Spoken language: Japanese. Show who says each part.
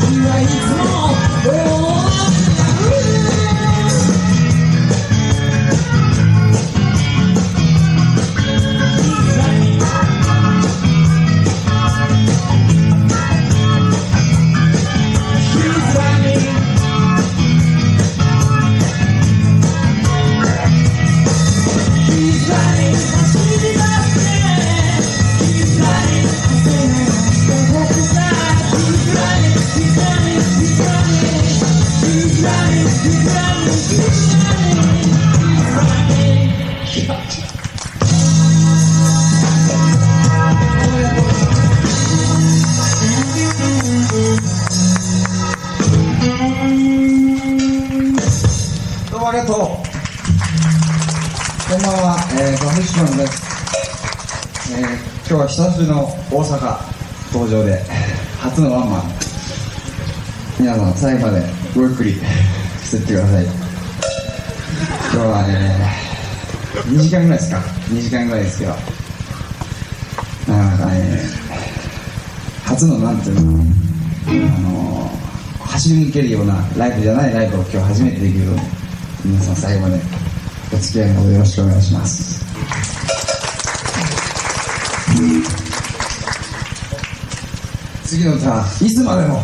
Speaker 1: Cause you right, it's くんばんは、えー、ガフシロンです、えー今日は久しぶりの大阪登場で初のワンマン。皆さん最後までごゆっくりしてってください。今日はね2時間ぐらいですか。2時間ぐらいですけど。なかなかね初のなんていうの？あの走り抜けるようなライブじゃないライブを今日初めてできるので皆さん最後までお付き合いのほどよろしくお願いします。次の歌いつまでも。